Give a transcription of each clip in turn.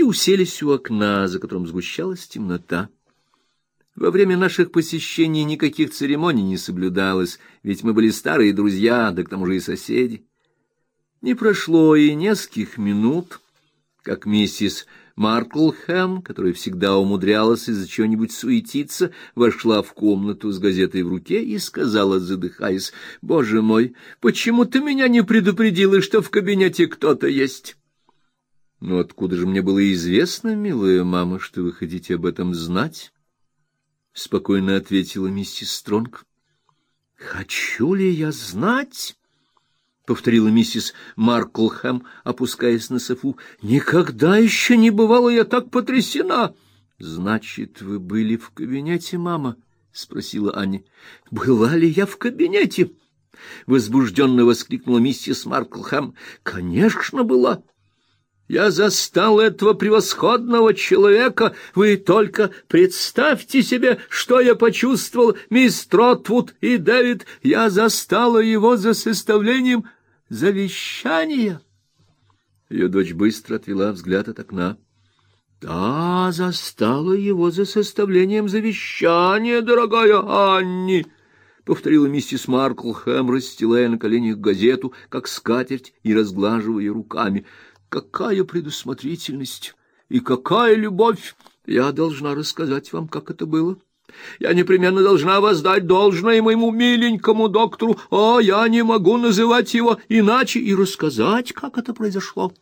и уселись у окна, за которым сгущалась темнота. Во время наших посещений никаких церемоний не соблюдалось, ведь мы были старые друзья, да к тому же и соседи. Не прошло и нескольких минут, как миссис Марклхэм, которая всегда умудрялась из-за чего-нибудь суетиться, вошла в комнату с газетой в руке и сказала, задыхаясь, «Боже мой, почему ты меня не предупредила, что в кабинете кто-то есть?» «Ну откуда же мне было известно, милая мама, что вы хотите об этом знать?» — спокойно ответила миссис Стронг. «Хочу ли я знать?» — повторила миссис Марклхэм, опускаясь на софу. — Никогда еще не бывала я так потрясена. — Значит, вы были в кабинете, мама? — спросила Аня. — Была ли я в кабинете? — возбужденно воскликнула миссис Марклхэм. — Конечно, была. Я застал этого превосходного человека. Вы только представьте себе, что я почувствовал, мисс Тротвуд и Дэвид. Я застала его за составлением завещания. Ее дочь быстро отвела взгляд от окна. Да, застала его за составлением завещания, дорогая Анни, повторила миссис Марклхэм, расстилая на коленях газету, как скатерть, и разглаживая руками. Какая предусмотрительность и какая любовь! Я должна рассказать вам, как это было. Я непременно должна воздать должное моему миленькому доктору, а я не могу называть его иначе и рассказать, как это произошло.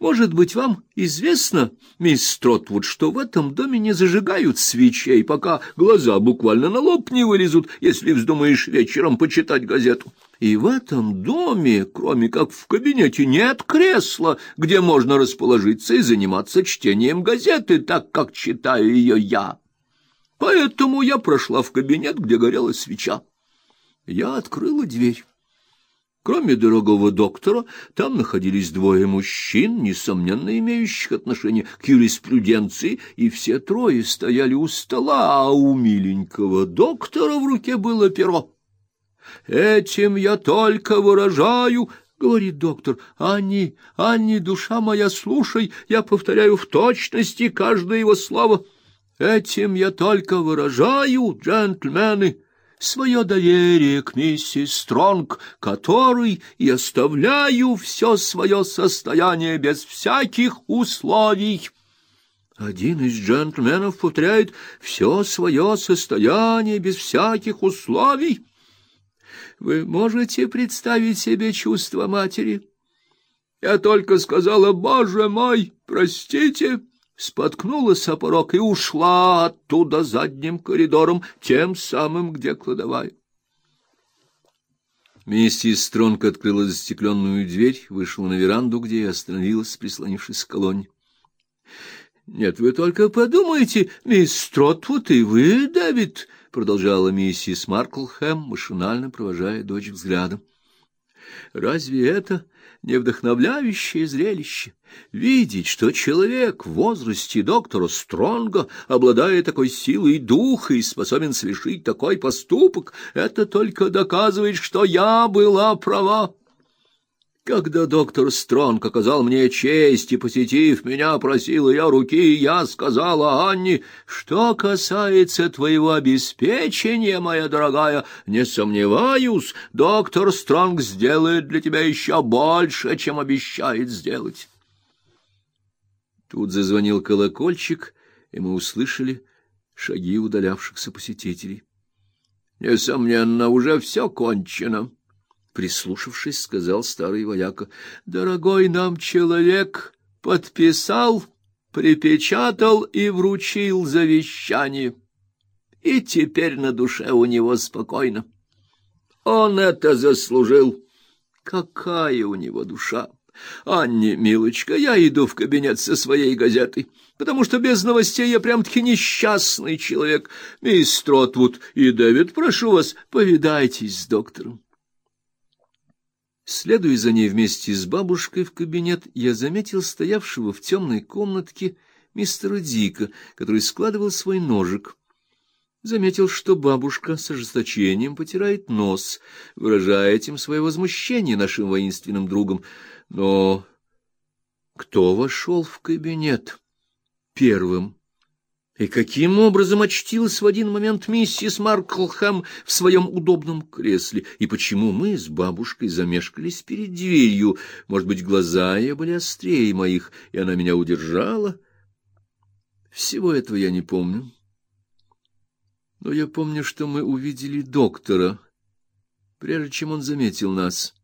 Может быть, вам известно, мисс Стротвуд, что в этом доме не зажигают свечей, пока глаза буквально на лоб не вылезут, если вздумаешь вечером почитать газету. И в этом доме, кроме как в кабинете, нет кресла, где можно расположиться и заниматься чтением газеты, так как читаю ее я. Поэтому я прошла в кабинет, где горела свеча. Я открыла дверь. Кроме дорогого доктора, там находились двое мужчин, несомненно имеющих отношение к юриспруденции, и все трое стояли у стола, а у миленького доктора в руке было перо. «Этим я только выражаю...» — говорит доктор. «Анни, Анни, душа моя, слушай, я повторяю в точности каждое его слово». Этим я только выражаю, джентльмены, свое доверие к миссис Стронг, которой и оставляю все свое состояние без всяких условий. Один из джентльменов повторяет все свое состояние без всяких условий. Вы можете представить себе чувство матери? Я только сказала, «Боже мой, простите!» Споткнулась о порог и ушла оттуда задним коридором, тем самым, где кладовая. Миссис Стронг открыла застекленную дверь, вышла на веранду, где и остановилась, прислонившись к колонне. — Нет, вы только подумайте, мисс Стротвуд и вы, Дэвид, — продолжала миссис Марклхэм, машинально провожая дочь взглядом. — Разве это не вдохновляющее зрелище видеть, что человек в возрасте доктора Стронга, обладая такой силой духа и способен совершить такой поступок, это только доказывает, что я была права. Когда доктор Стронг оказал мне честь и, посетив меня, просил ее руки, я сказала Анне, что касается твоего обеспечения, моя дорогая, не сомневаюсь, доктор Стронг сделает для тебя еще больше, чем обещает сделать. Тут зазвонил колокольчик, и мы услышали шаги удалявшихся посетителей. Несомненно, уже все кончено. Прислушавшись, сказал старый вояка, — Дорогой нам человек подписал, припечатал и вручил завещание. И теперь на душе у него спокойно. Он это заслужил. Какая у него душа! Анне, милочка, я иду в кабинет со своей газетой, потому что без новостей я прям-таки несчастный человек. Мисс Тротвуд и Дэвид, прошу вас, повидайтесь с доктором. Следуя за ней вместе с бабушкой в кабинет, я заметил стоявшего в темной комнатке мистера Дика, который складывал свой ножик. Заметил, что бабушка с ожесточением потирает нос, выражая этим свое возмущение нашим воинственным другом. Но кто вошел в кабинет первым. И каким образом очтилась в один момент миссис Марклхэм в своем удобном кресле, и почему мы с бабушкой замешкались перед дверью? Может быть, глаза ее были острее моих, и она меня удержала? Всего этого я не помню. Но я помню, что мы увидели доктора, прежде чем он заметил нас.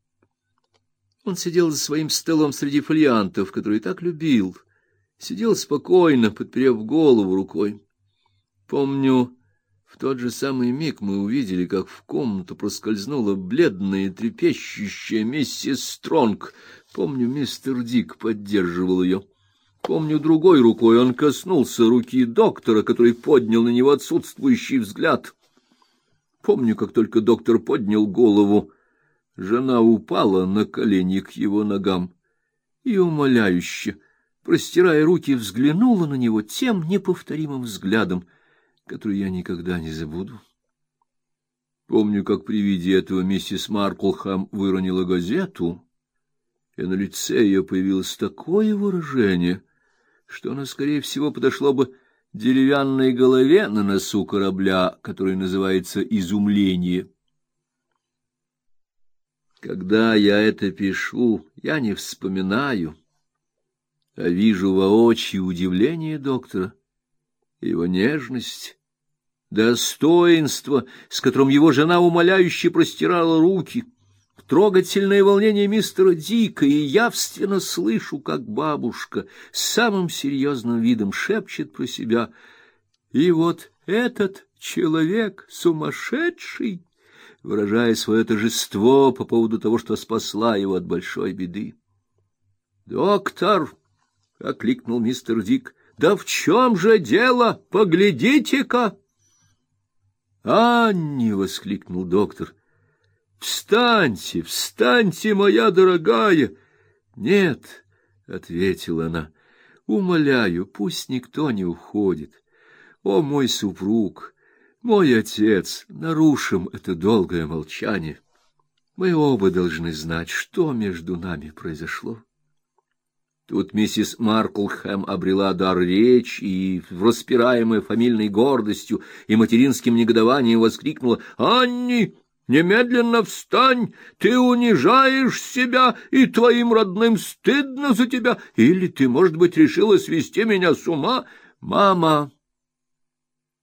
Он сидел за своим столом среди фолиантов, которые так любил сидел спокойно, подперев голову рукой. Помню, в тот же самый миг мы увидели, как в комнату проскользнула бледная и трепещущая миссис Стронг. Помню, мистер Дик поддерживал ее. Помню, другой рукой он коснулся руки доктора, который поднял на него отсутствующий взгляд. Помню, как только доктор поднял голову, жена упала на колени к его ногам и умоляюще простирая руки, взглянула на него тем неповторимым взглядом, который я никогда не забуду. Помню, как при виде этого миссис Марклхэм выронила газету, и на лице ее появилось такое выражение, что она, скорее всего, подошло бы деревянной голове на носу корабля, который называется «изумление». Когда я это пишу, я не вспоминаю, а вижу воочию удивление доктора, его нежность, достоинство, с которым его жена умоляюще простирала руки, трогательное волнение мистера Дика, и явственно слышу, как бабушка с самым серьезным видом шепчет про себя. И вот этот человек сумасшедший, выражая свое торжество по поводу того, что спасла его от большой беды. Доктор — окликнул мистер Дик. — Да в чем же дело? Поглядите-ка! — Анни! — воскликнул доктор. — Встаньте, встаньте, моя дорогая! — Нет, — ответила она, — умоляю, пусть никто не уходит. О, мой супруг, мой отец, нарушим это долгое молчание. Мы оба должны знать, что между нами произошло. Тут миссис Марклхэм обрела дар речи и, распираемая фамильной гордостью и материнским негодованием, воскликнула «Анни!» Немедленно встань, ты унижаешь себя, и твоим родным стыдно за тебя, или ты, может быть, решила свести меня с ума? Мама,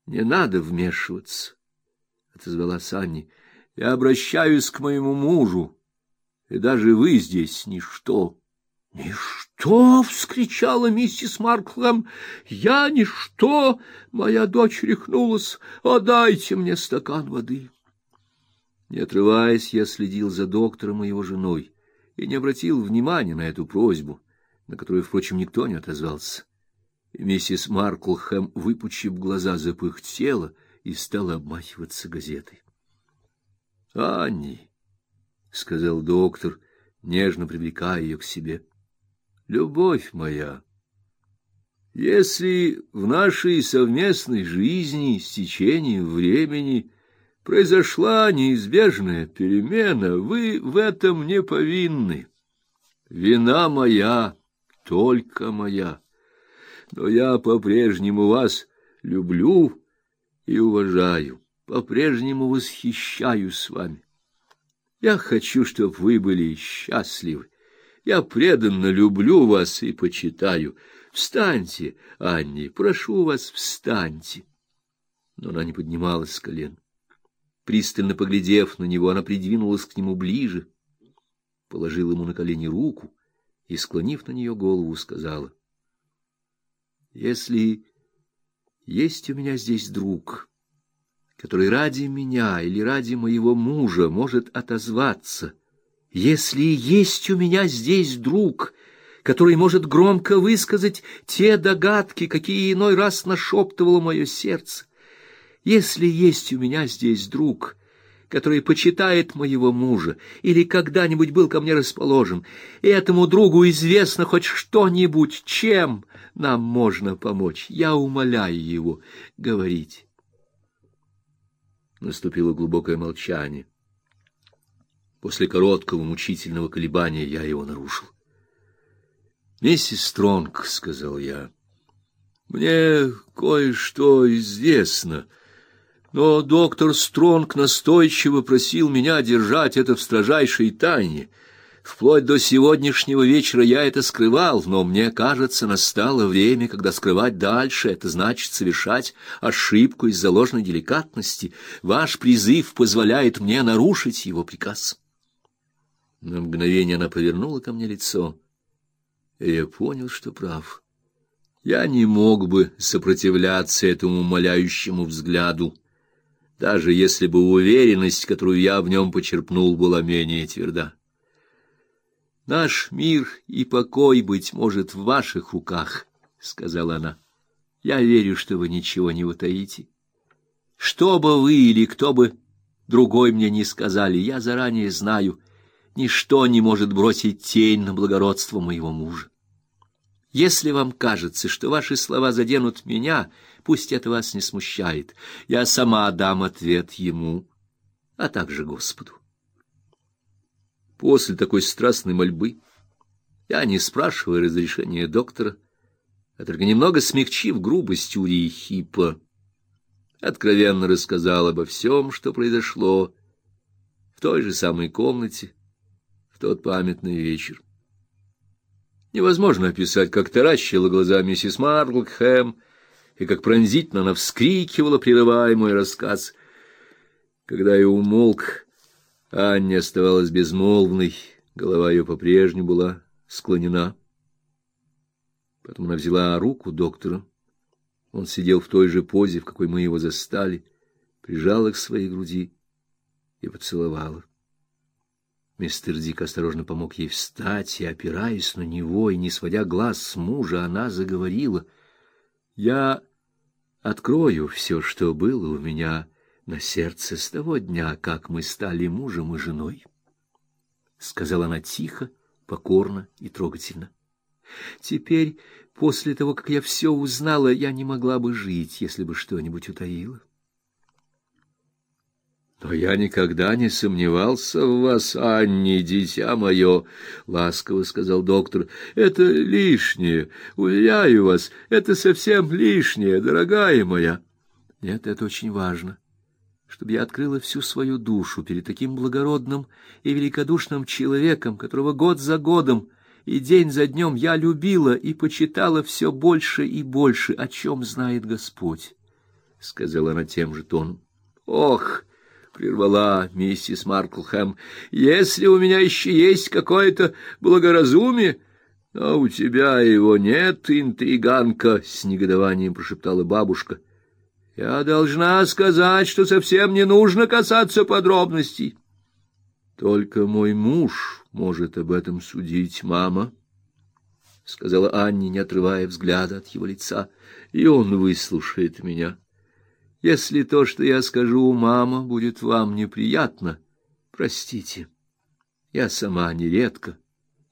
не надо вмешиваться, — отозвалась Анни. Я обращаюсь к моему мужу, и даже вы здесь ничто. «Ничто!» — вскричала миссис Маркхэм. «Я ничто! Моя дочь рехнулась! Отдайте мне стакан воды!» Не отрываясь, я следил за доктором и его женой и не обратил внимания на эту просьбу, на которую, впрочем, никто не отозвался. И миссис Марклхэм, выпучив глаза, запыхтела и стала обмахиваться газетой. — Анни, — сказал доктор, нежно привлекая ее к себе, — любовь моя, если в нашей совместной жизни с течением времени произошла неизбежная перемена, вы в этом не повинны. Вина моя, только моя. Но я по-прежнему вас люблю и уважаю, по-прежнему восхищаюсь вами. Я хочу, чтобы вы были счастливы. Я преданно люблю вас и почитаю. Встаньте, Анни, прошу вас, встаньте. Но она не поднималась с колен. Пристально поглядев на него, она придвинулась к нему ближе, положила ему на колени руку и, склонив на нее голову, сказала: "Если есть у меня здесь друг, который ради меня или ради моего мужа может отозваться если есть у меня здесь друг, который может громко высказать те догадки, какие иной раз нашептывало мое сердце, если есть у меня здесь друг, который почитает моего мужа или когда-нибудь был ко мне расположен, и этому другу известно хоть что-нибудь, чем нам можно помочь, я умоляю его говорить. Наступило глубокое молчание. После короткого мучительного колебания я его нарушил. Миссис Стронг, сказал я. Мне кое-что известно, но доктор Стронг настойчиво просил меня держать это в строжайшей тайне. Вплоть до сегодняшнего вечера я это скрывал, но мне кажется, настало время, когда скрывать дальше это значит совершать ошибку из-за ложной деликатности. Ваш призыв позволяет мне нарушить его приказ. На мгновение она повернула ко мне лицо, и я понял, что прав. Я не мог бы сопротивляться этому умоляющему взгляду, даже если бы уверенность, которую я в нем почерпнул, была менее тверда. Наш мир и покой, быть может, в ваших руках, — сказала она. Я верю, что вы ничего не утаите. Что бы вы или кто бы другой мне не сказали, я заранее знаю, ничто не может бросить тень на благородство моего мужа. Если вам кажется, что ваши слова заденут меня, пусть это вас не смущает. Я сама дам ответ ему, а также Господу. После такой страстной мольбы я, не спрашивая разрешения доктора, а только немного смягчив грубость Урии Хипа, откровенно рассказал обо всем, что произошло в той же самой комнате тот памятный вечер. Невозможно описать, как таращила глаза миссис Марглхэм и как пронзительно она вскрикивала, прерывая мой рассказ. Когда я умолк, Анне оставалась безмолвной, голова ее по-прежнему была склонена. Потом она взяла руку доктора. Он сидел в той же позе, в какой мы его застали, прижала к своей груди и поцеловала. Мистер Дик осторожно помог ей встать, и, опираясь на него и не сводя глаз с мужа, она заговорила. «Я открою все, что было у меня на сердце с того дня, как мы стали мужем и женой, — сказала она тихо, покорно и трогательно. Теперь, после того, как я все узнала, я не могла бы жить, если бы что-нибудь утаила. Но я никогда не сомневался в вас, Анни, дитя мое, — ласково сказал доктор. — Это лишнее, уверяю вас, это совсем лишнее, дорогая моя. Нет, это очень важно чтобы я открыла всю свою душу перед таким благородным и великодушным человеком, которого год за годом и день за днем я любила и почитала все больше и больше, о чем знает Господь, — сказала она тем же тоном. — Ох! — прервала миссис Марклхэм. — Если у меня еще есть какое-то благоразумие... — А у тебя его нет, интриганка, — с негодованием прошептала бабушка. — я должна сказать, что совсем не нужно касаться подробностей. Только мой муж может об этом судить, мама, — сказала Анни, не отрывая взгляда от его лица, — и он выслушает меня. Если то, что я скажу, мама, будет вам неприятно, простите. Я сама нередко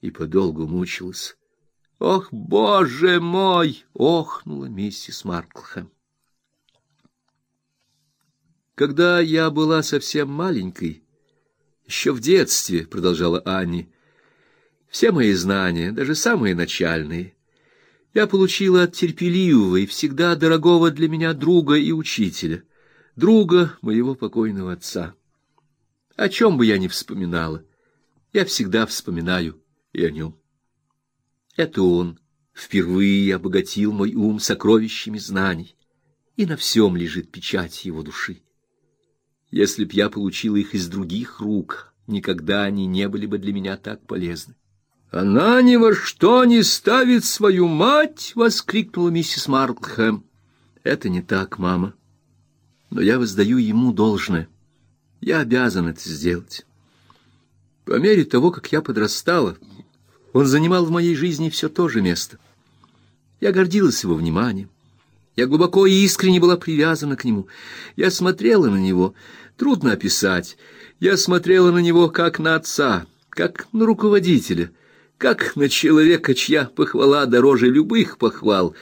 и подолгу мучилась. Ох, боже мой! охнула миссис Марклхэм. Когда я была совсем маленькой, еще в детстве, продолжала Анни, все мои знания, даже самые начальные, я получила от терпеливого и всегда дорогого для меня друга и учителя, друга моего покойного отца. О чем бы я ни вспоминала, я всегда вспоминаю и о нем. Это он впервые обогатил мой ум сокровищами знаний, и на всем лежит печать его души. Если б я получила их из других рук, никогда они не были бы для меня так полезны. Она ни во что не ставит свою мать, воскликнула миссис Марклхэм. Это не так, мама. Но я воздаю ему должное. Я обязан это сделать. По мере того, как я подрастала, он занимал в моей жизни все то же место. Я гордилась его вниманием. Я глубоко и искренне была привязана к нему. Я смотрела на него, трудно описать. Я смотрела на него как на отца, как на руководителя, как на человека, чья похвала дороже любых похвал.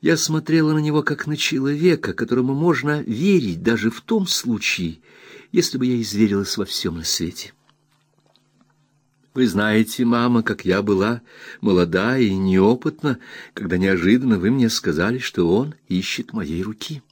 Я смотрела на него как на человека, которому можно верить даже в том случае, если бы я изверилась во всем на свете. Вы знаете, мама, как я была молода и неопытна, когда неожиданно вы мне сказали, что он ищет моей руки.